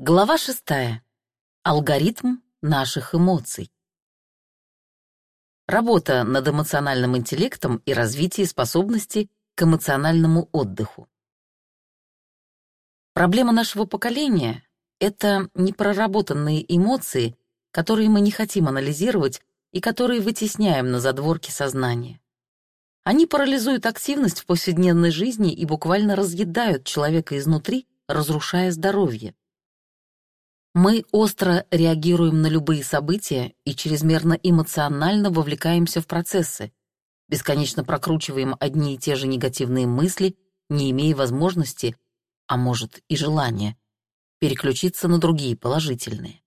Глава шестая. Алгоритм наших эмоций. Работа над эмоциональным интеллектом и развитие способности к эмоциональному отдыху. Проблема нашего поколения — это непроработанные эмоции, которые мы не хотим анализировать и которые вытесняем на задворке сознания. Они парализуют активность в повседневной жизни и буквально разъедают человека изнутри, разрушая здоровье. Мы остро реагируем на любые события и чрезмерно эмоционально вовлекаемся в процессы, бесконечно прокручиваем одни и те же негативные мысли, не имея возможности, а может и желания, переключиться на другие положительные.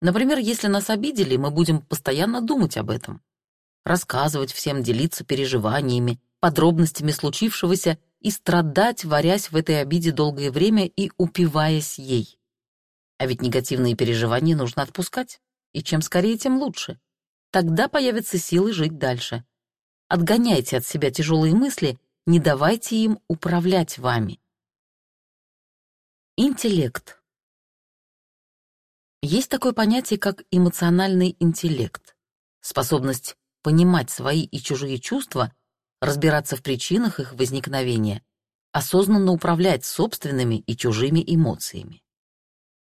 Например, если нас обидели, мы будем постоянно думать об этом, рассказывать всем, делиться переживаниями, подробностями случившегося и страдать, варясь в этой обиде долгое время и упиваясь ей. А ведь негативные переживания нужно отпускать, и чем скорее, тем лучше. Тогда появятся силы жить дальше. Отгоняйте от себя тяжелые мысли, не давайте им управлять вами. Интеллект. Есть такое понятие, как эмоциональный интеллект. Способность понимать свои и чужие чувства, разбираться в причинах их возникновения, осознанно управлять собственными и чужими эмоциями.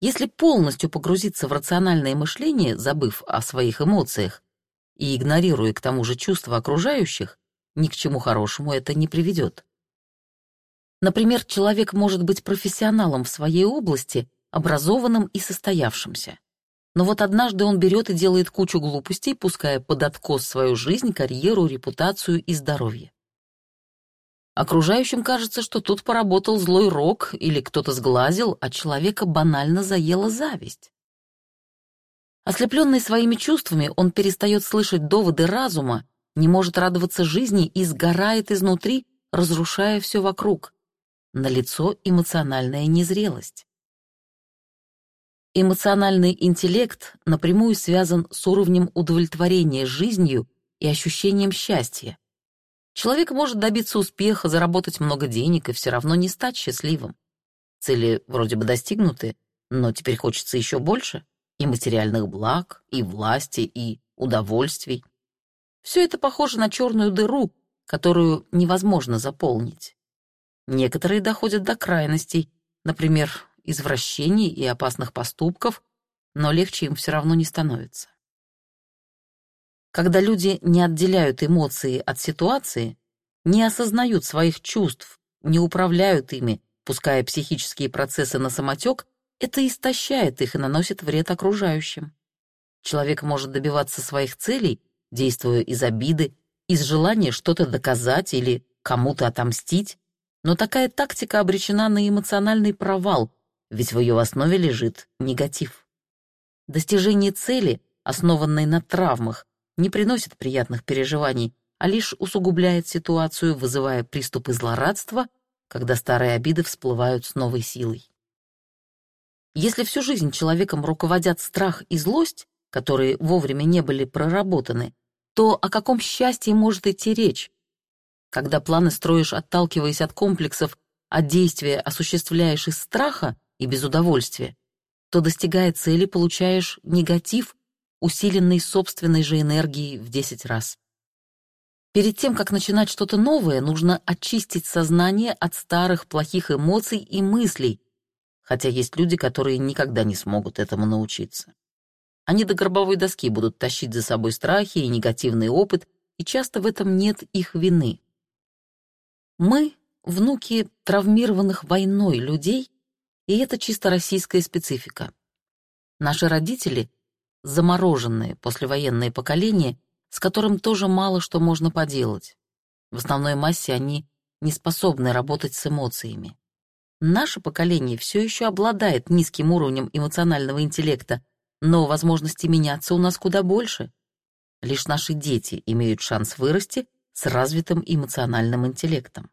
Если полностью погрузиться в рациональное мышление, забыв о своих эмоциях и игнорируя к тому же чувства окружающих, ни к чему хорошему это не приведет. Например, человек может быть профессионалом в своей области, образованным и состоявшимся. Но вот однажды он берет и делает кучу глупостей, пуская под откос свою жизнь, карьеру, репутацию и здоровье. Окружающим кажется, что тут поработал злой рок или кто-то сглазил, а человека банально заела зависть. Ослепленный своими чувствами, он перестает слышать доводы разума, не может радоваться жизни и сгорает изнутри, разрушая все вокруг. Налицо эмоциональная незрелость. Эмоциональный интеллект напрямую связан с уровнем удовлетворения жизнью и ощущением счастья. Человек может добиться успеха, заработать много денег и все равно не стать счастливым. Цели вроде бы достигнуты, но теперь хочется еще больше и материальных благ, и власти, и удовольствий. Все это похоже на черную дыру, которую невозможно заполнить. Некоторые доходят до крайностей, например, извращений и опасных поступков, но легче им все равно не становится. Когда люди не отделяют эмоции от ситуации, не осознают своих чувств, не управляют ими, пуская психические процессы на самотек, это истощает их и наносит вред окружающим. Человек может добиваться своих целей, действуя из обиды, из желания что-то доказать или кому-то отомстить, но такая тактика обречена на эмоциональный провал, ведь в ее основе лежит негатив. Достижение цели, основанной на травмах, не приносит приятных переживаний, а лишь усугубляет ситуацию, вызывая приступы злорадства, когда старые обиды всплывают с новой силой. Если всю жизнь человеком руководят страх и злость, которые вовремя не были проработаны, то о каком счастье может идти речь? Когда планы строишь, отталкиваясь от комплексов, а действия осуществляешь из страха и без удовольствия, то, достигая цели, получаешь негатив усиленный собственной же энергией в 10 раз. Перед тем, как начинать что-то новое, нужно очистить сознание от старых плохих эмоций и мыслей, хотя есть люди, которые никогда не смогут этому научиться. Они до гробовой доски будут тащить за собой страхи и негативный опыт, и часто в этом нет их вины. Мы — внуки травмированных войной людей, и это чисто российская специфика. Наши родители замороженные послевоенные поколения, с которым тоже мало что можно поделать. В основной массе они не способны работать с эмоциями. Наше поколение все еще обладает низким уровнем эмоционального интеллекта, но возможности меняться у нас куда больше. Лишь наши дети имеют шанс вырасти с развитым эмоциональным интеллектом.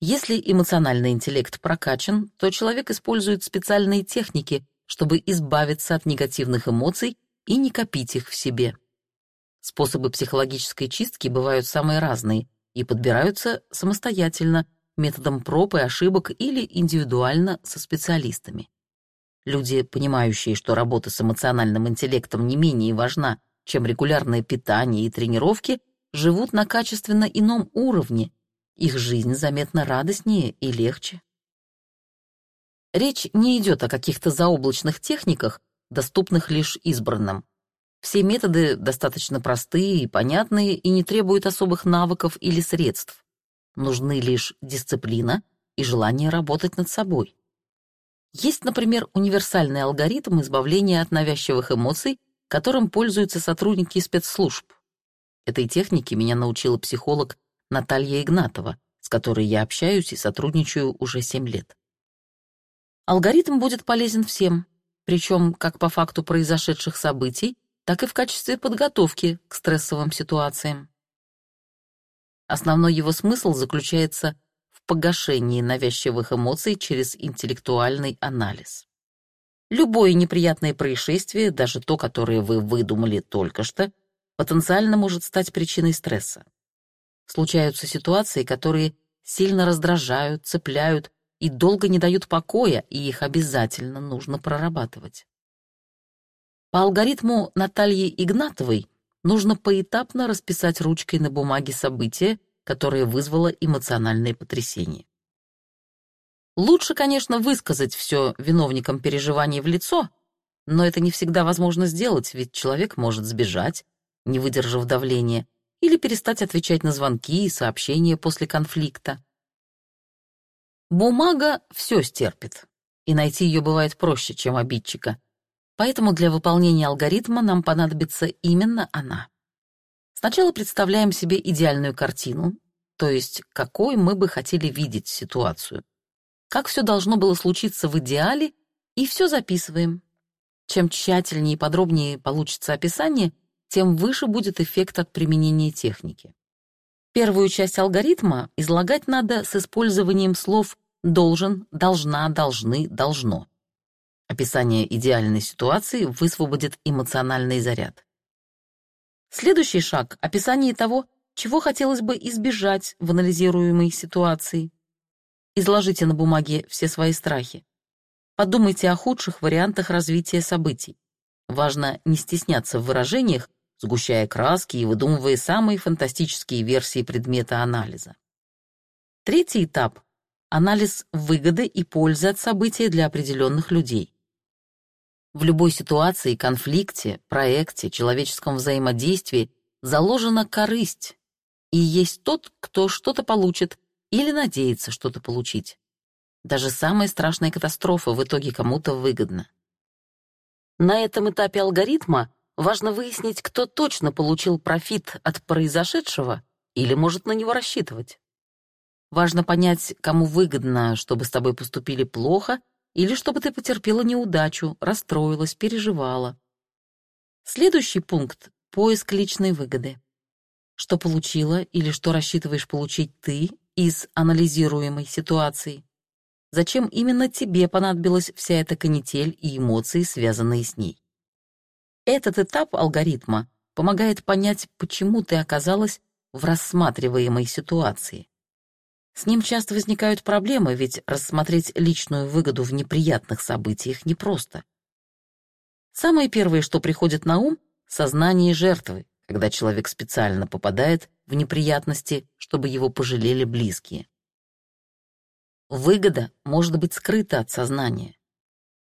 Если эмоциональный интеллект прокачан, то человек использует специальные техники, чтобы избавиться от негативных эмоций и не копить их в себе. Способы психологической чистки бывают самые разные и подбираются самостоятельно, методом проб и ошибок или индивидуально со специалистами. Люди, понимающие, что работа с эмоциональным интеллектом не менее важна, чем регулярное питание и тренировки, живут на качественно ином уровне. Их жизнь заметно радостнее и легче. Речь не идет о каких-то заоблачных техниках, доступных лишь избранным. Все методы достаточно простые и понятные и не требуют особых навыков или средств. Нужны лишь дисциплина и желание работать над собой. Есть, например, универсальный алгоритм избавления от навязчивых эмоций, которым пользуются сотрудники спецслужб. Этой технике меня научила психолог Наталья Игнатова, с которой я общаюсь и сотрудничаю уже 7 лет. Алгоритм будет полезен всем, причем как по факту произошедших событий, так и в качестве подготовки к стрессовым ситуациям. Основной его смысл заключается в погашении навязчивых эмоций через интеллектуальный анализ. Любое неприятное происшествие, даже то, которое вы выдумали только что, потенциально может стать причиной стресса. Случаются ситуации, которые сильно раздражают, цепляют и долго не дают покоя, и их обязательно нужно прорабатывать. По алгоритму Натальи Игнатовой нужно поэтапно расписать ручкой на бумаге события, которое вызвало эмоциональное потрясение. Лучше, конечно, высказать все виновникам переживаний в лицо, но это не всегда возможно сделать, ведь человек может сбежать, не выдержав давления, или перестать отвечать на звонки и сообщения после конфликта. Бумага все стерпит, и найти ее бывает проще, чем обидчика. Поэтому для выполнения алгоритма нам понадобится именно она. Сначала представляем себе идеальную картину, то есть какой мы бы хотели видеть ситуацию. Как все должно было случиться в идеале, и все записываем. Чем тщательнее и подробнее получится описание, тем выше будет эффект от применения техники. Первую часть алгоритма излагать надо с использованием слов «должен», «должна», «должны», «должно». Описание идеальной ситуации высвободит эмоциональный заряд. Следующий шаг — описание того, чего хотелось бы избежать в анализируемой ситуации. Изложите на бумаге все свои страхи. Подумайте о худших вариантах развития событий. Важно не стесняться в выражениях сгущая краски и выдумывая самые фантастические версии предмета анализа. Третий этап — анализ выгоды и пользы от события для определенных людей. В любой ситуации, конфликте, проекте, человеческом взаимодействии заложена корысть, и есть тот, кто что-то получит или надеется что-то получить. Даже самая страшная катастрофа в итоге кому-то выгодна. На этом этапе алгоритма Важно выяснить, кто точно получил профит от произошедшего или может на него рассчитывать. Важно понять, кому выгодно, чтобы с тобой поступили плохо или чтобы ты потерпела неудачу, расстроилась, переживала. Следующий пункт — поиск личной выгоды. Что получила или что рассчитываешь получить ты из анализируемой ситуации? Зачем именно тебе понадобилась вся эта канитель и эмоции, связанные с ней? Этот этап алгоритма помогает понять, почему ты оказалась в рассматриваемой ситуации. С ним часто возникают проблемы, ведь рассмотреть личную выгоду в неприятных событиях непросто. Самое первое, что приходит на ум — сознание жертвы, когда человек специально попадает в неприятности, чтобы его пожалели близкие. Выгода может быть скрыта от сознания.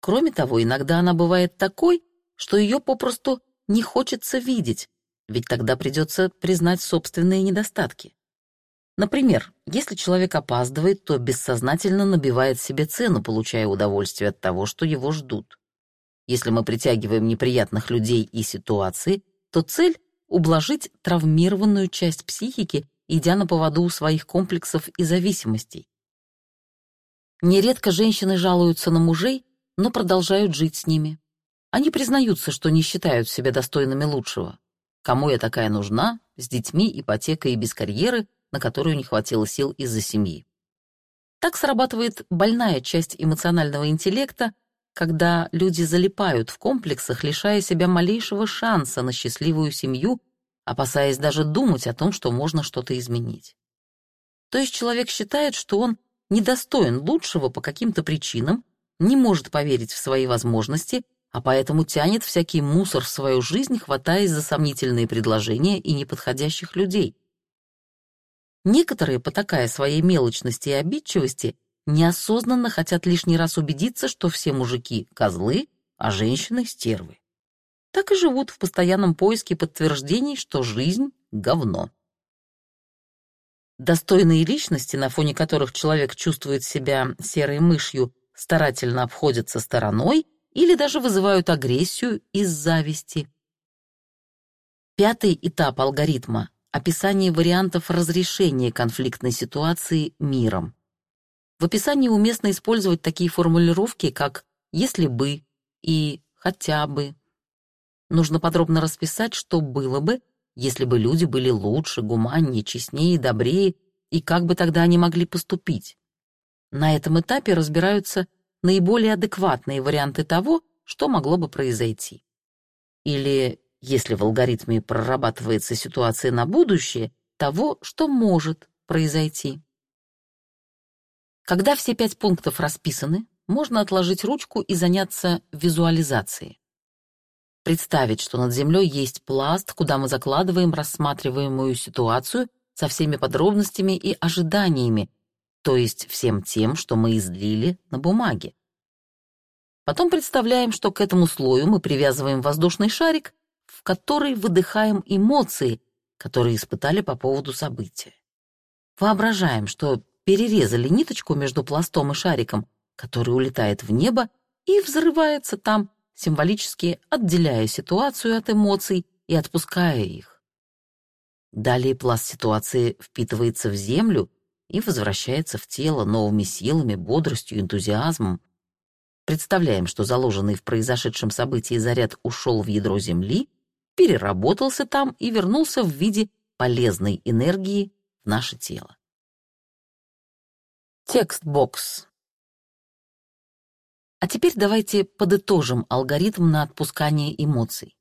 Кроме того, иногда она бывает такой, что ее попросту не хочется видеть, ведь тогда придется признать собственные недостатки. Например, если человек опаздывает, то бессознательно набивает себе цену, получая удовольствие от того, что его ждут. Если мы притягиваем неприятных людей и ситуации, то цель — ублажить травмированную часть психики, идя на поводу у своих комплексов и зависимостей. Нередко женщины жалуются на мужей, но продолжают жить с ними. Они признаются, что не считают себя достойными лучшего. Кому я такая нужна, с детьми, ипотекой и без карьеры, на которую не хватило сил из-за семьи. Так срабатывает больная часть эмоционального интеллекта, когда люди залипают в комплексах, лишая себя малейшего шанса на счастливую семью, опасаясь даже думать о том, что можно что-то изменить. То есть человек считает, что он недостоин лучшего по каким-то причинам, не может поверить в свои возможности, а поэтому тянет всякий мусор в свою жизнь, хватаясь за сомнительные предложения и неподходящих людей. Некоторые, потакая своей мелочности и обидчивости, неосознанно хотят лишний раз убедиться, что все мужики — козлы, а женщины — стервы. Так и живут в постоянном поиске подтверждений, что жизнь — говно. Достойные личности, на фоне которых человек чувствует себя серой мышью, старательно обходятся стороной или даже вызывают агрессию из зависти. Пятый этап алгоритма — описание вариантов разрешения конфликтной ситуации миром. В описании уместно использовать такие формулировки, как «если бы» и «хотя бы». Нужно подробно расписать, что было бы, если бы люди были лучше, гуманнее, честнее добрее, и как бы тогда они могли поступить. На этом этапе разбираются наиболее адекватные варианты того, что могло бы произойти. Или, если в алгоритме прорабатывается ситуация на будущее, того, что может произойти. Когда все пять пунктов расписаны, можно отложить ручку и заняться визуализацией. Представить, что над землей есть пласт, куда мы закладываем рассматриваемую ситуацию со всеми подробностями и ожиданиями, то есть всем тем, что мы излили на бумаге. Потом представляем, что к этому слою мы привязываем воздушный шарик, в который выдыхаем эмоции, которые испытали по поводу события. Воображаем, что перерезали ниточку между пластом и шариком, который улетает в небо и взрывается там, символически отделяя ситуацию от эмоций и отпуская их. Далее пласт ситуации впитывается в землю и возвращается в тело новыми силами, бодростью, энтузиазмом. Представляем, что заложенный в произошедшем событии заряд ушел в ядро Земли, переработался там и вернулся в виде полезной энергии в наше тело. Textbox. А теперь давайте подытожим алгоритм на отпускание эмоций.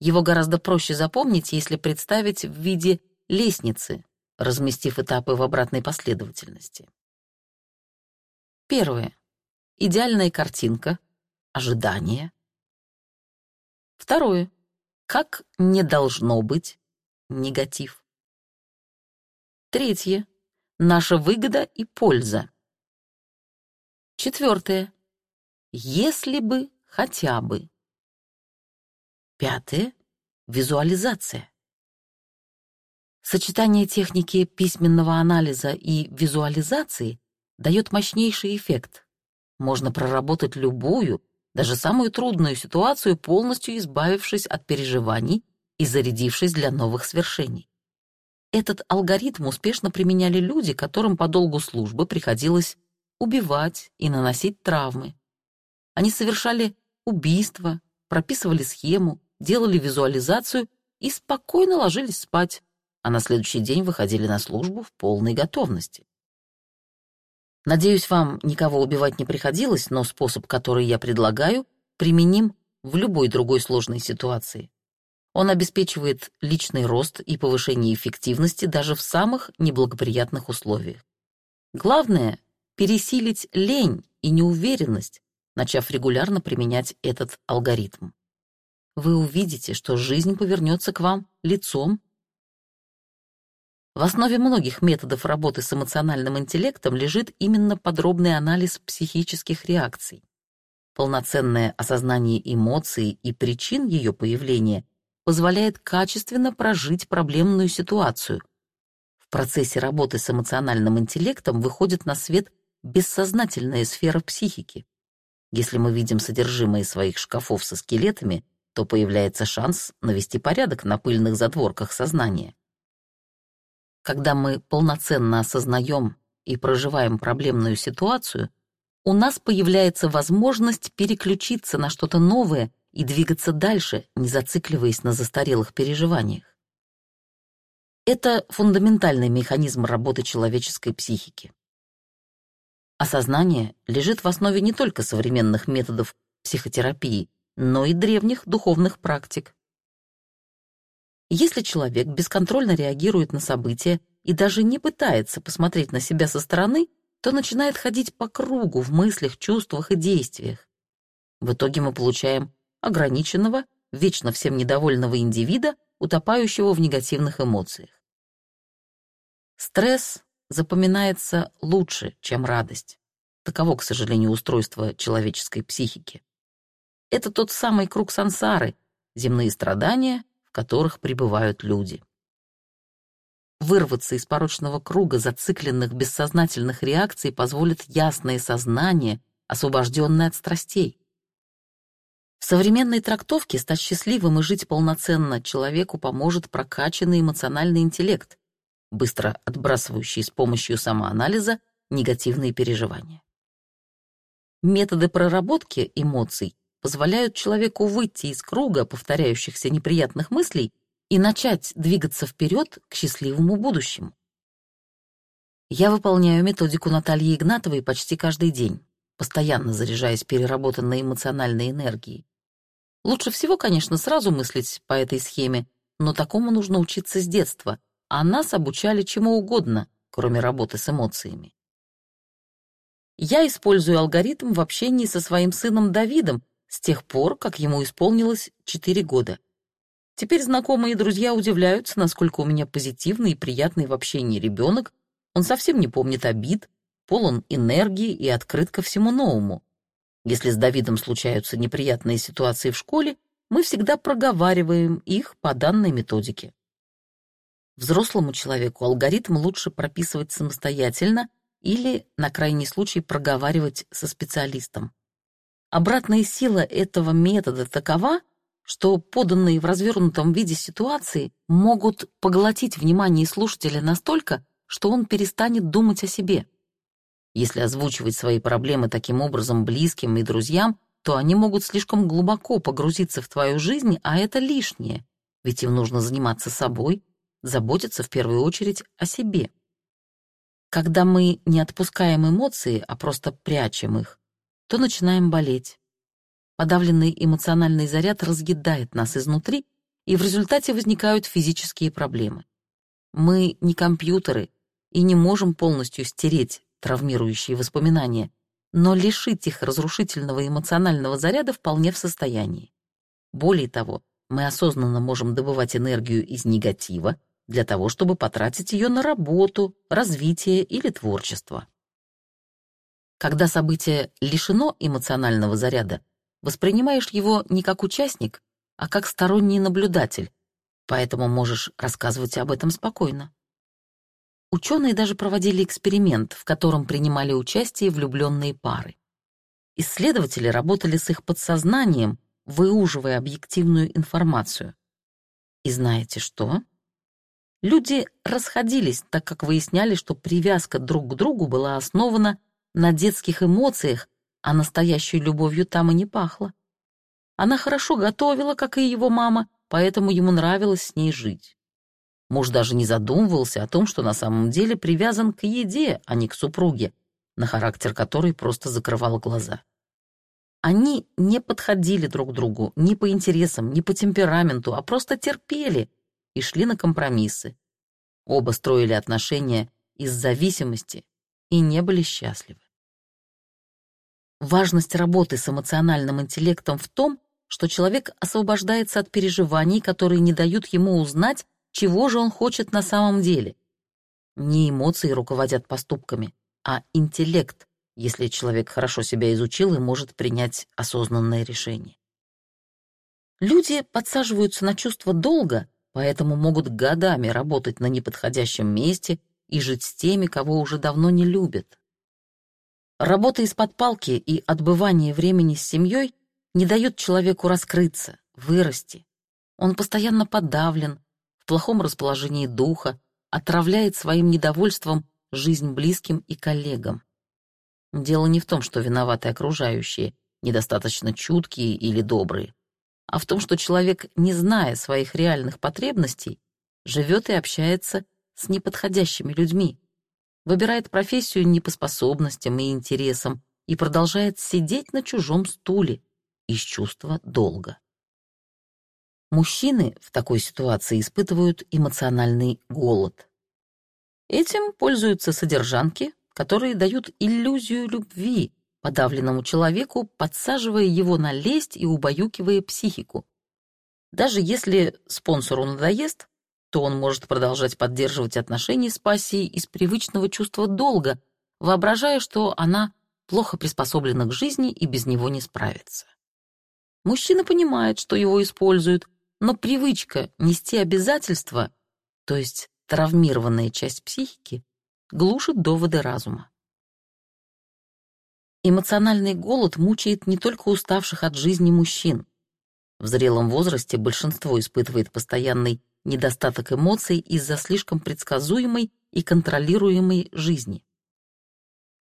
Его гораздо проще запомнить, если представить в виде лестницы, разместив этапы в обратной последовательности. Первое. Идеальная картинка. Ожидание. Второе. Как не должно быть. Негатив. Третье наша выгода и польза. Четвертое. Если бы хотя бы. Пятое. Визуализация. Сочетание техники письменного анализа и визуализации дает мощнейший эффект. Можно проработать любую, даже самую трудную ситуацию, полностью избавившись от переживаний и зарядившись для новых свершений. Этот алгоритм успешно применяли люди, которым по долгу службы приходилось убивать и наносить травмы. Они совершали убийства, прописывали схему, делали визуализацию и спокойно ложились спать, а на следующий день выходили на службу в полной готовности. Надеюсь, вам никого убивать не приходилось, но способ, который я предлагаю, применим в любой другой сложной ситуации. Он обеспечивает личный рост и повышение эффективности даже в самых неблагоприятных условиях. Главное — пересилить лень и неуверенность, начав регулярно применять этот алгоритм. Вы увидите, что жизнь повернется к вам лицом. В основе многих методов работы с эмоциональным интеллектом лежит именно подробный анализ психических реакций. Полноценное осознание эмоций и причин ее появления позволяет качественно прожить проблемную ситуацию. В процессе работы с эмоциональным интеллектом выходит на свет бессознательная сфера психики. Если мы видим содержимое своих шкафов со скелетами, то появляется шанс навести порядок на пыльных задворках сознания. Когда мы полноценно осознаем и проживаем проблемную ситуацию, у нас появляется возможность переключиться на что-то новое и двигаться дальше, не зацикливаясь на застарелых переживаниях. Это фундаментальный механизм работы человеческой психики. Осознание лежит в основе не только современных методов психотерапии, но и древних духовных практик. Если человек бесконтрольно реагирует на события и даже не пытается посмотреть на себя со стороны, то начинает ходить по кругу в мыслях, чувствах и действиях. В итоге мы получаем ограниченного, вечно всем недовольного индивида, утопающего в негативных эмоциях. Стресс запоминается лучше, чем радость. Таково, к сожалению, устройство человеческой психики. Это тот самый круг сансары, земные страдания, в которых пребывают люди. Вырваться из порочного круга зацикленных бессознательных реакций позволит ясное сознание, освобожденное от страстей. В современной трактовке стать счастливым и жить полноценно человеку поможет прокачанный эмоциональный интеллект, быстро отбрасывающий с помощью самоанализа негативные переживания. Методы проработки эмоций позволяют человеку выйти из круга повторяющихся неприятных мыслей и начать двигаться вперед к счастливому будущему. Я выполняю методику Натальи Игнатовой почти каждый день, постоянно заряжаясь переработанной эмоциональной энергией. Лучше всего, конечно, сразу мыслить по этой схеме, но такому нужно учиться с детства, а нас обучали чему угодно, кроме работы с эмоциями. Я использую алгоритм в общении со своим сыном Давидом с тех пор, как ему исполнилось 4 года. Теперь знакомые и друзья удивляются, насколько у меня позитивный и приятный в общении ребенок, он совсем не помнит обид, полон энергии и открыт ко всему новому. Если с Давидом случаются неприятные ситуации в школе, мы всегда проговариваем их по данной методике. Взрослому человеку алгоритм лучше прописывать самостоятельно или, на крайний случай, проговаривать со специалистом. Обратная сила этого метода такова, что поданные в развернутом виде ситуации могут поглотить внимание слушателя настолько, что он перестанет думать о себе. Если озвучивать свои проблемы таким образом близким и друзьям, то они могут слишком глубоко погрузиться в твою жизнь, а это лишнее, ведь им нужно заниматься собой, заботиться в первую очередь о себе. Когда мы не отпускаем эмоции, а просто прячем их, то начинаем болеть. Подавленный эмоциональный заряд разъедает нас изнутри, и в результате возникают физические проблемы. Мы не компьютеры и не можем полностью стереть травмирующие воспоминания, но лишить их разрушительного эмоционального заряда вполне в состоянии. Более того, мы осознанно можем добывать энергию из негатива для того, чтобы потратить ее на работу, развитие или творчество. Когда событие лишено эмоционального заряда, воспринимаешь его не как участник, а как сторонний наблюдатель, поэтому можешь рассказывать об этом спокойно. Ученые даже проводили эксперимент, в котором принимали участие влюбленные пары. Исследователи работали с их подсознанием, выуживая объективную информацию. И знаете что? Люди расходились, так как выясняли, что привязка друг к другу была основана на детских эмоциях, а настоящей любовью там и не пахло. Она хорошо готовила, как и его мама, поэтому ему нравилось с ней жить. Муж даже не задумывался о том, что на самом деле привязан к еде, а не к супруге, на характер которой просто закрывал глаза. Они не подходили друг другу ни по интересам, ни по темпераменту, а просто терпели и шли на компромиссы. Оба строили отношения из зависимости и не были счастливы. Важность работы с эмоциональным интеллектом в том, что человек освобождается от переживаний, которые не дают ему узнать, чего же он хочет на самом деле. Не эмоции руководят поступками, а интеллект, если человек хорошо себя изучил и может принять осознанное решение. Люди подсаживаются на чувство долго, поэтому могут годами работать на неподходящем месте и жить с теми, кого уже давно не любят. Работа из-под палки и отбывание времени с семьей не дают человеку раскрыться, вырасти. Он постоянно подавлен, в плохом расположении духа, отравляет своим недовольством жизнь близким и коллегам. Дело не в том, что виноваты окружающие, недостаточно чуткие или добрые, а в том, что человек, не зная своих реальных потребностей, живет и общается с неподходящими людьми, выбирает профессию не по способностям и интересам и продолжает сидеть на чужом стуле из чувства долга. Мужчины в такой ситуации испытывают эмоциональный голод. Этим пользуются содержанки, которые дают иллюзию любви подавленному человеку, подсаживая его на лесть и убаюкивая психику. Даже если спонсору надоест, то он может продолжать поддерживать отношения с пассией из привычного чувства долга, воображая, что она плохо приспособлена к жизни и без него не справится. Мужчина понимает, что его используют, но привычка нести обязательства, то есть травмированная часть психики, глушит доводы разума. Эмоциональный голод мучает не только уставших от жизни мужчин. В зрелом возрасте большинство испытывает постоянный недостаток эмоций из-за слишком предсказуемой и контролируемой жизни.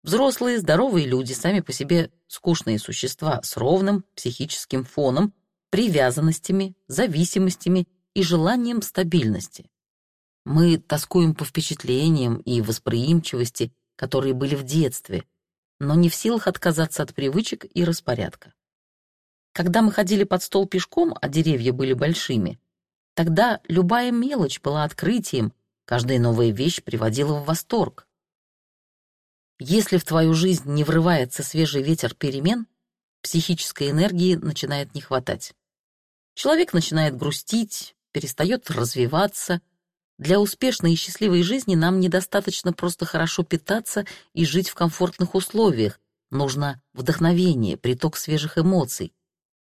Взрослые, здоровые люди сами по себе скучные существа с ровным психическим фоном, привязанностями, зависимостями и желанием стабильности. Мы тоскуем по впечатлениям и восприимчивости, которые были в детстве, но не в силах отказаться от привычек и распорядка. Когда мы ходили под стол пешком, а деревья были большими, тогда любая мелочь была открытием, каждая новая вещь приводила в восторг. Если в твою жизнь не врывается свежий ветер перемен, психической энергии начинает не хватать. Человек начинает грустить, перестает развиваться. Для успешной и счастливой жизни нам недостаточно просто хорошо питаться и жить в комфортных условиях. Нужно вдохновение, приток свежих эмоций.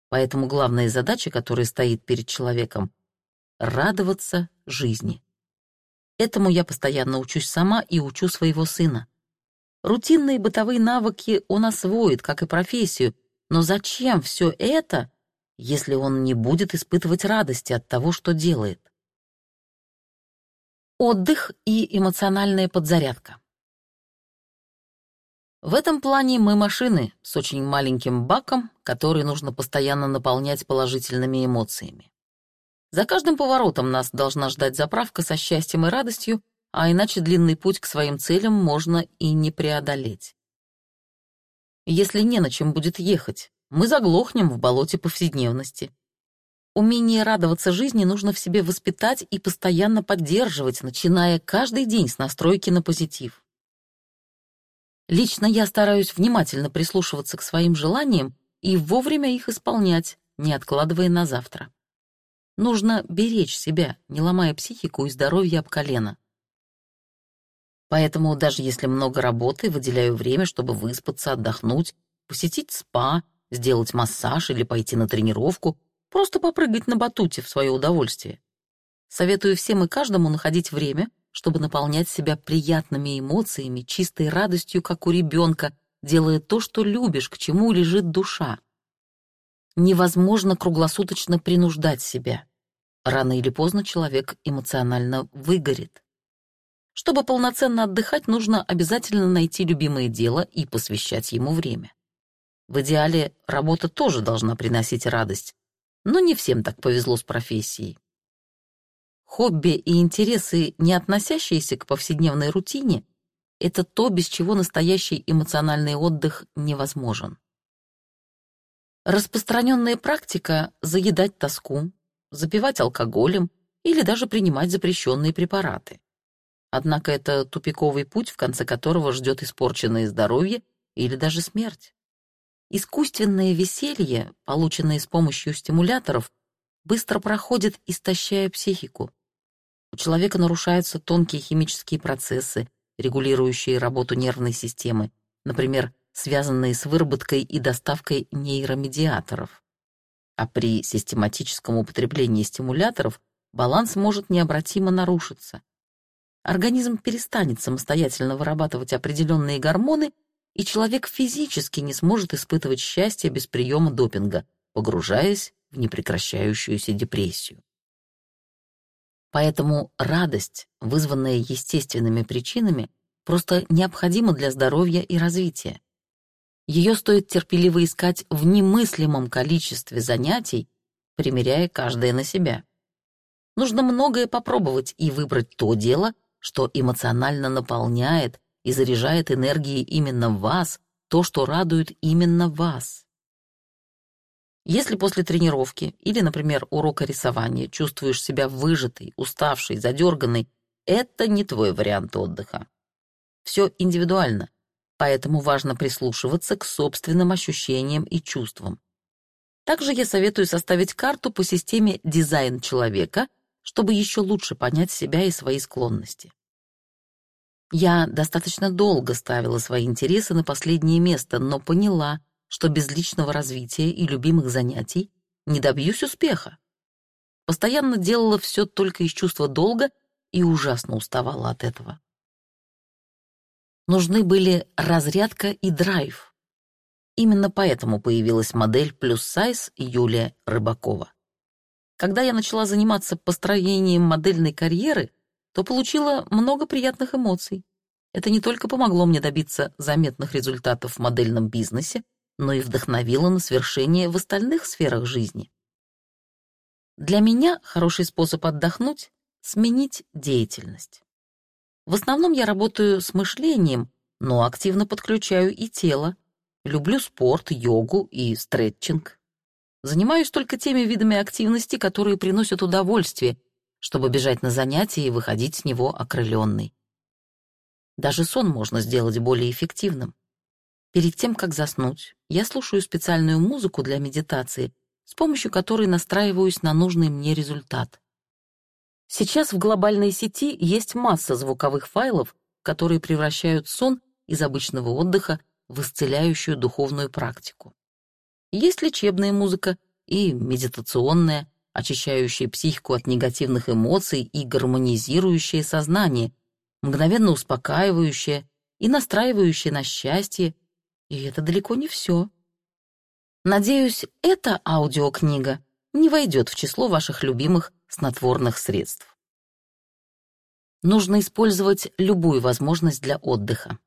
Поэтому главная задача, которая стоит перед человеком — радоваться жизни. Этому я постоянно учусь сама и учу своего сына. Рутинные бытовые навыки он освоит, как и профессию, но зачем все это, если он не будет испытывать радости от того, что делает? Отдых и эмоциональная подзарядка. В этом плане мы машины с очень маленьким баком, который нужно постоянно наполнять положительными эмоциями. За каждым поворотом нас должна ждать заправка со счастьем и радостью, а иначе длинный путь к своим целям можно и не преодолеть. Если не на чем будет ехать, мы заглохнем в болоте повседневности. Умение радоваться жизни нужно в себе воспитать и постоянно поддерживать, начиная каждый день с настройки на позитив. Лично я стараюсь внимательно прислушиваться к своим желаниям и вовремя их исполнять, не откладывая на завтра. Нужно беречь себя, не ломая психику и здоровье об колено. Поэтому даже если много работы, выделяю время, чтобы выспаться, отдохнуть, посетить спа, сделать массаж или пойти на тренировку, просто попрыгать на батуте в свое удовольствие. Советую всем и каждому находить время, чтобы наполнять себя приятными эмоциями, чистой радостью, как у ребенка, делая то, что любишь, к чему лежит душа. Невозможно круглосуточно принуждать себя. Рано или поздно человек эмоционально выгорит. Чтобы полноценно отдыхать, нужно обязательно найти любимое дело и посвящать ему время. В идеале работа тоже должна приносить радость, но не всем так повезло с профессией. Хобби и интересы, не относящиеся к повседневной рутине, это то, без чего настоящий эмоциональный отдых невозможен. Распространенная практика — заедать тоску, запивать алкоголем или даже принимать запрещенные препараты. Однако это тупиковый путь, в конце которого ждет испорченное здоровье или даже смерть. Искусственное веселье, полученное с помощью стимуляторов, быстро проходит, истощая психику. У человека нарушаются тонкие химические процессы, регулирующие работу нервной системы, например, связанные с выработкой и доставкой нейромедиаторов. А при систематическом употреблении стимуляторов баланс может необратимо нарушиться организм перестанет самостоятельно вырабатывать определенные гормоны, и человек физически не сможет испытывать счастье без приема допинга, погружаясь в непрекращающуюся депрессию. Поэтому радость, вызванная естественными причинами, просто необходима для здоровья и развития. Ее стоит терпеливо искать в немыслимом количестве занятий, примеряя каждое на себя. Нужно многое попробовать и выбрать то дело, что эмоционально наполняет и заряжает энергией именно вас, то, что радует именно вас. Если после тренировки или, например, урока рисования чувствуешь себя выжатой, уставшей, задерганной, это не твой вариант отдыха. Все индивидуально, поэтому важно прислушиваться к собственным ощущениям и чувствам. Также я советую составить карту по системе «Дизайн человека», чтобы еще лучше понять себя и свои склонности. Я достаточно долго ставила свои интересы на последнее место, но поняла, что без личного развития и любимых занятий не добьюсь успеха. Постоянно делала все только из чувства долга и ужасно уставала от этого. Нужны были разрядка и драйв. Именно поэтому появилась модель плюс сайз Юлия Рыбакова. Когда я начала заниматься построением модельной карьеры, то получила много приятных эмоций. Это не только помогло мне добиться заметных результатов в модельном бизнесе, но и вдохновило на свершение в остальных сферах жизни. Для меня хороший способ отдохнуть — сменить деятельность. В основном я работаю с мышлением, но активно подключаю и тело. Люблю спорт, йогу и стретчинг. Занимаюсь только теми видами активности, которые приносят удовольствие, чтобы бежать на занятия и выходить с него окрыленный. Даже сон можно сделать более эффективным. Перед тем, как заснуть, я слушаю специальную музыку для медитации, с помощью которой настраиваюсь на нужный мне результат. Сейчас в глобальной сети есть масса звуковых файлов, которые превращают сон из обычного отдыха в исцеляющую духовную практику. Есть лечебная музыка и медитационная, очищающая психику от негативных эмоций и гармонизирующая сознание, мгновенно успокаивающая и настраивающая на счастье, и это далеко не все. Надеюсь, эта аудиокнига не войдет в число ваших любимых снотворных средств. Нужно использовать любую возможность для отдыха.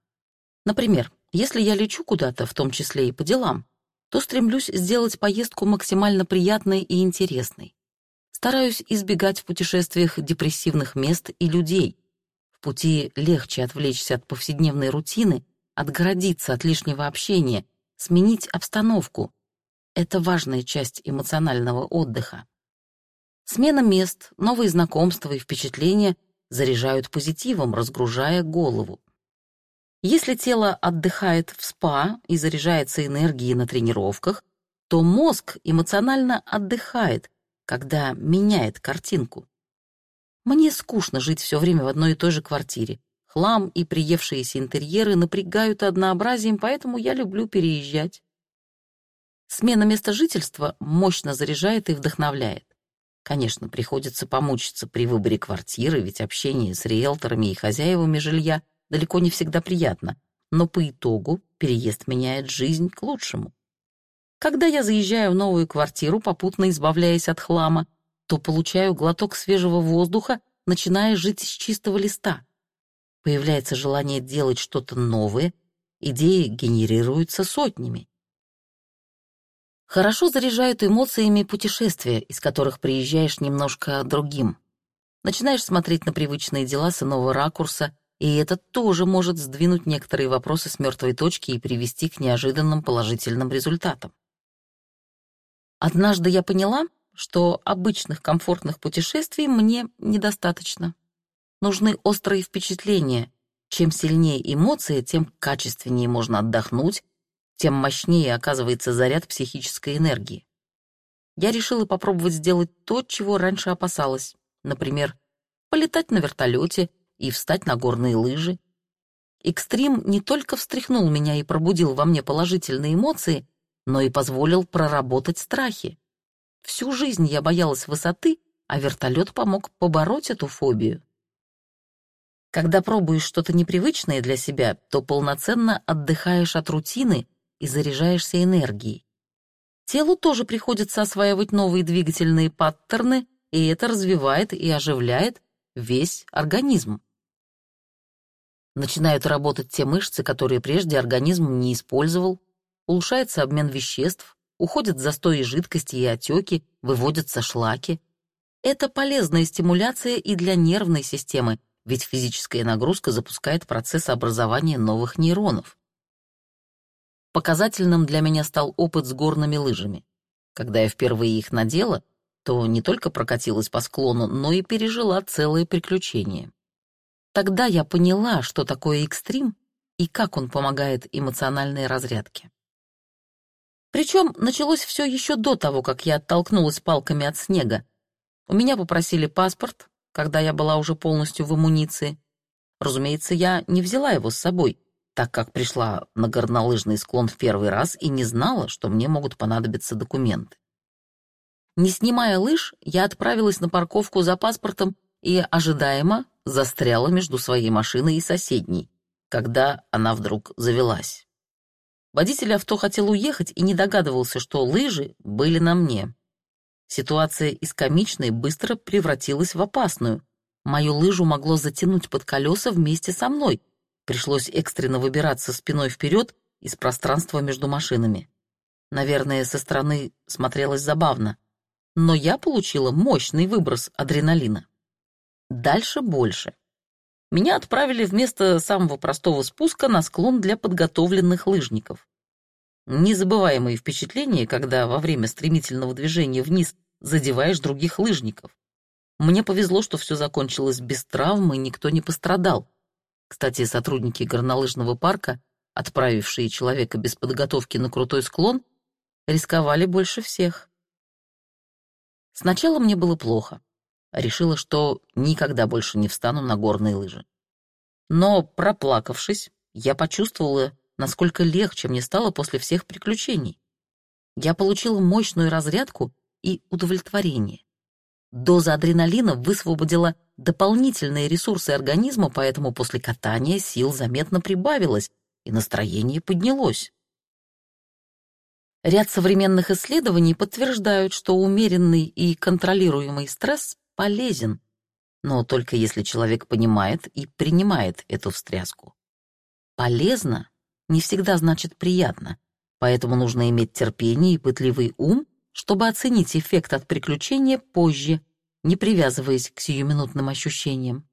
Например, если я лечу куда-то, в том числе и по делам, то стремлюсь сделать поездку максимально приятной и интересной. Стараюсь избегать в путешествиях депрессивных мест и людей. В пути легче отвлечься от повседневной рутины, отгородиться от лишнего общения, сменить обстановку. Это важная часть эмоционального отдыха. Смена мест, новые знакомства и впечатления заряжают позитивом, разгружая голову. Если тело отдыхает в спа и заряжается энергией на тренировках, то мозг эмоционально отдыхает, когда меняет картинку. Мне скучно жить все время в одной и той же квартире. Хлам и приевшиеся интерьеры напрягают однообразием, поэтому я люблю переезжать. Смена места жительства мощно заряжает и вдохновляет. Конечно, приходится помучиться при выборе квартиры, ведь общение с риэлторами и хозяевами жилья далеко не всегда приятно, но по итогу переезд меняет жизнь к лучшему. Когда я заезжаю в новую квартиру, попутно избавляясь от хлама, то получаю глоток свежего воздуха, начиная жить с чистого листа. Появляется желание делать что-то новое, идеи генерируются сотнями. Хорошо заряжают эмоциями путешествия, из которых приезжаешь немножко другим. Начинаешь смотреть на привычные дела с иного ракурса, и это тоже может сдвинуть некоторые вопросы с мертвой точки и привести к неожиданным положительным результатам. Однажды я поняла, что обычных комфортных путешествий мне недостаточно. Нужны острые впечатления. Чем сильнее эмоции, тем качественнее можно отдохнуть тем мощнее оказывается заряд психической энергии. Я решила попробовать сделать то, чего раньше опасалась. Например, полетать на вертолете и встать на горные лыжи. Экстрим не только встряхнул меня и пробудил во мне положительные эмоции, но и позволил проработать страхи. Всю жизнь я боялась высоты, а вертолет помог побороть эту фобию. Когда пробуешь что-то непривычное для себя, то полноценно отдыхаешь от рутины и заряжаешься энергией. Телу тоже приходится осваивать новые двигательные паттерны, и это развивает и оживляет весь организм. Начинают работать те мышцы, которые прежде организм не использовал, улучшается обмен веществ, уходят застои жидкости и отеки, выводятся шлаки. Это полезная стимуляция и для нервной системы, ведь физическая нагрузка запускает процесс образования новых нейронов. Показательным для меня стал опыт с горными лыжами. Когда я впервые их надела, то не только прокатилась по склону, но и пережила целое приключение. Тогда я поняла, что такое экстрим и как он помогает эмоциональной разрядке. Причем началось все еще до того, как я оттолкнулась палками от снега. У меня попросили паспорт, когда я была уже полностью в амуниции. Разумеется, я не взяла его с собой, так как пришла на горнолыжный склон в первый раз и не знала, что мне могут понадобиться документы. Не снимая лыж, я отправилась на парковку за паспортом и ожидаемо застряла между своей машиной и соседней, когда она вдруг завелась. Водитель авто хотел уехать и не догадывался, что лыжи были на мне. Ситуация из комичной быстро превратилась в опасную. Мою лыжу могло затянуть под колеса вместе со мной. Пришлось экстренно выбираться спиной вперед из пространства между машинами. Наверное, со стороны смотрелось забавно. Но я получила мощный выброс адреналина. Дальше больше. Меня отправили вместо самого простого спуска на склон для подготовленных лыжников. Незабываемые впечатления, когда во время стремительного движения вниз задеваешь других лыжников. Мне повезло, что все закончилось без травм и никто не пострадал. Кстати, сотрудники горнолыжного парка, отправившие человека без подготовки на крутой склон, рисковали больше всех. Сначала мне было плохо решила, что никогда больше не встану на горные лыжи. Но, проплакавшись, я почувствовала, насколько легче мне стало после всех приключений. Я получила мощную разрядку и удовлетворение. Доза адреналина высвободила дополнительные ресурсы организма, поэтому после катания сил заметно прибавилось, и настроение поднялось. Ряд современных исследований подтверждают, что умеренный и контролируемый стресс полезен, но только если человек понимает и принимает эту встряску. Полезно не всегда значит приятно, поэтому нужно иметь терпение и пытливый ум, чтобы оценить эффект от приключения позже, не привязываясь к сиюминутным ощущениям.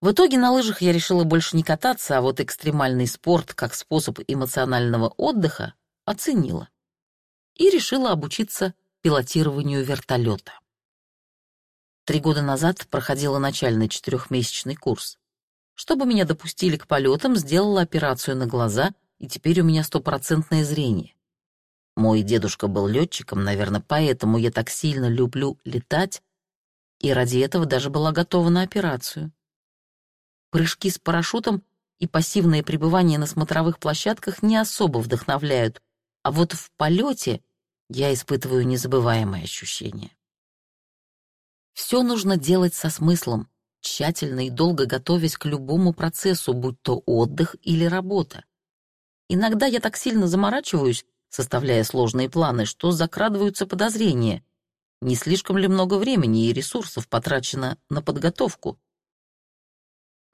В итоге на лыжах я решила больше не кататься, а вот экстремальный спорт как способ эмоционального отдыха оценила. И решила обучиться пилотированию вертолета. Три года назад проходила начальный четырехмесячный курс. Чтобы меня допустили к полетам, сделала операцию на глаза, и теперь у меня стопроцентное зрение. Мой дедушка был летчиком, наверное, поэтому я так сильно люблю летать, и ради этого даже была готова на операцию. Прыжки с парашютом и пассивное пребывание на смотровых площадках не особо вдохновляют, а вот в полете я испытываю незабываемые ощущения. Все нужно делать со смыслом, тщательно и долго готовясь к любому процессу, будь то отдых или работа. Иногда я так сильно заморачиваюсь, составляя сложные планы, что закрадываются подозрения. Не слишком ли много времени и ресурсов потрачено на подготовку?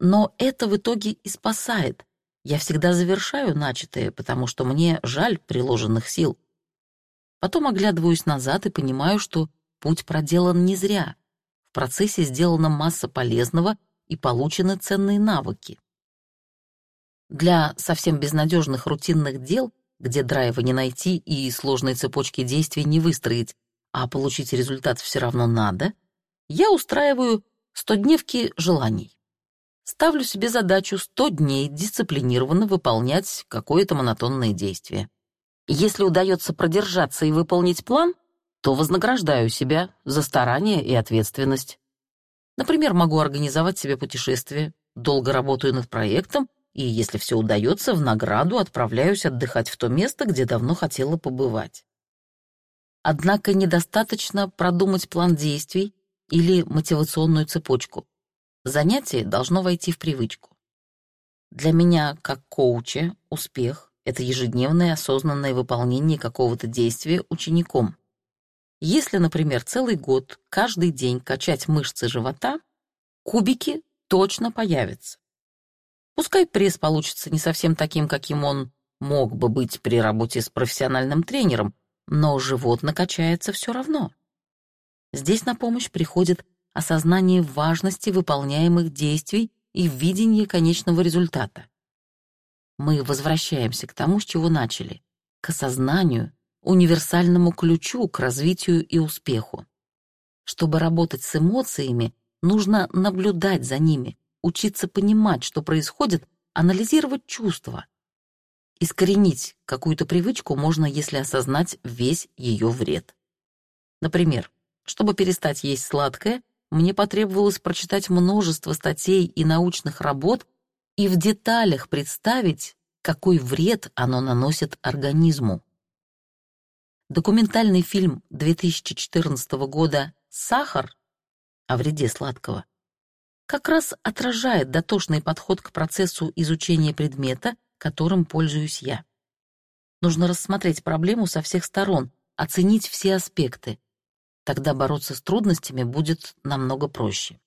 Но это в итоге и спасает. Я всегда завершаю начатое, потому что мне жаль приложенных сил. Потом оглядываюсь назад и понимаю, что путь проделан не зря процессе сделана масса полезного и получены ценные навыки. Для совсем безнадежных рутинных дел, где драйва не найти и сложной цепочки действий не выстроить, а получить результат все равно надо, я устраиваю 100-дневки желаний. Ставлю себе задачу 100 дней дисциплинированно выполнять какое-то монотонное действие. Если удается продержаться и выполнить план, то вознаграждаю себя за старание и ответственность. Например, могу организовать себе путешествие, долго работаю над проектом, и, если все удается, в награду отправляюсь отдыхать в то место, где давно хотела побывать. Однако недостаточно продумать план действий или мотивационную цепочку. Занятие должно войти в привычку. Для меня, как коуча, успех — это ежедневное осознанное выполнение какого-то действия учеником. Если, например, целый год каждый день качать мышцы живота, кубики точно появятся. Пускай пресс получится не совсем таким, каким он мог бы быть при работе с профессиональным тренером, но живот накачается все равно. Здесь на помощь приходит осознание важности выполняемых действий и видение конечного результата. Мы возвращаемся к тому, с чего начали, к осознанию универсальному ключу к развитию и успеху. Чтобы работать с эмоциями, нужно наблюдать за ними, учиться понимать, что происходит, анализировать чувства. Искоренить какую-то привычку можно, если осознать весь ее вред. Например, чтобы перестать есть сладкое, мне потребовалось прочитать множество статей и научных работ и в деталях представить, какой вред оно наносит организму. Документальный фильм 2014 года «Сахар» о вреде сладкого как раз отражает дотошный подход к процессу изучения предмета, которым пользуюсь я. Нужно рассмотреть проблему со всех сторон, оценить все аспекты. Тогда бороться с трудностями будет намного проще.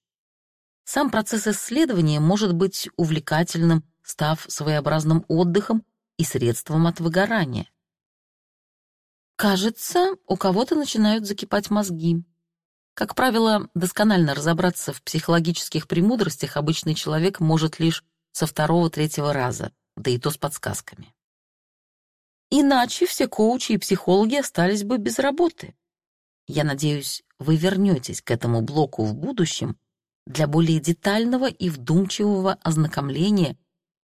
Сам процесс исследования может быть увлекательным, став своеобразным отдыхом и средством от выгорания. Кажется, у кого-то начинают закипать мозги. Как правило, досконально разобраться в психологических премудростях обычный человек может лишь со второго-третьего раза, да и то с подсказками. Иначе все коучи и психологи остались бы без работы. Я надеюсь, вы вернетесь к этому блоку в будущем для более детального и вдумчивого ознакомления,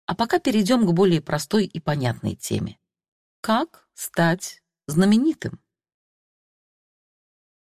а пока перейдем к более простой и понятной теме. Как стать знаменитым.